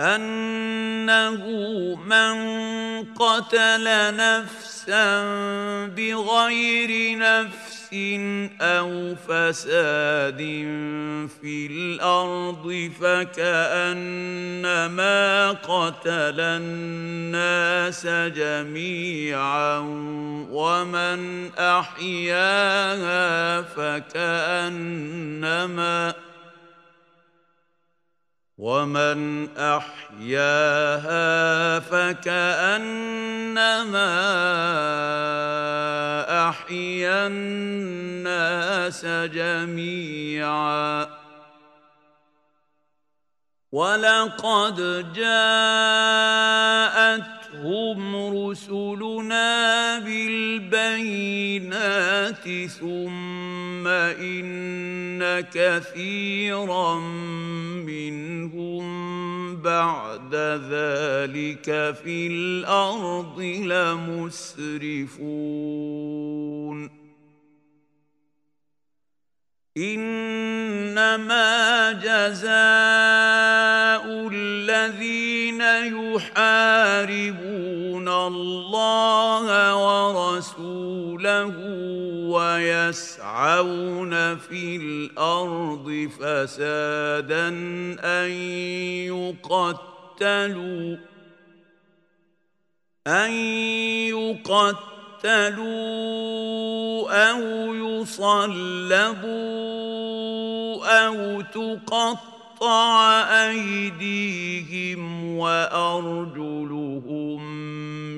أنه من قتل نفسا بغير نفس أو فساد في الأرض فكأنما قتل الناس جميعا ومن أحياها فكأنما ومن احياها فكانما احيا الناس جميعا ولقد جاءتهم رسلنا بالبينات ثم ان كثيرا منهم بعد ذلك في الأرض لمسرفون. إنما جزاء الذين يحاربون الله ورسوله ويسعون في الأرض فسادا أن يقتلوا أن يقتلوا أو يصلبوا أو تقطع أيديهم وأرجلهم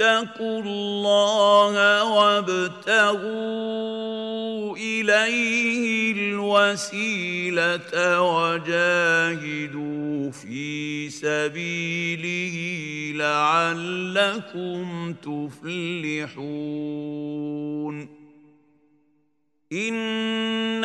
امنوا اتقوا الله وابتغوا إليه الوسيلة وجاهدوا في سبيله لعلكم تفلحون إن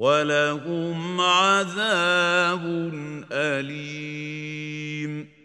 ولهم عذاب أليم.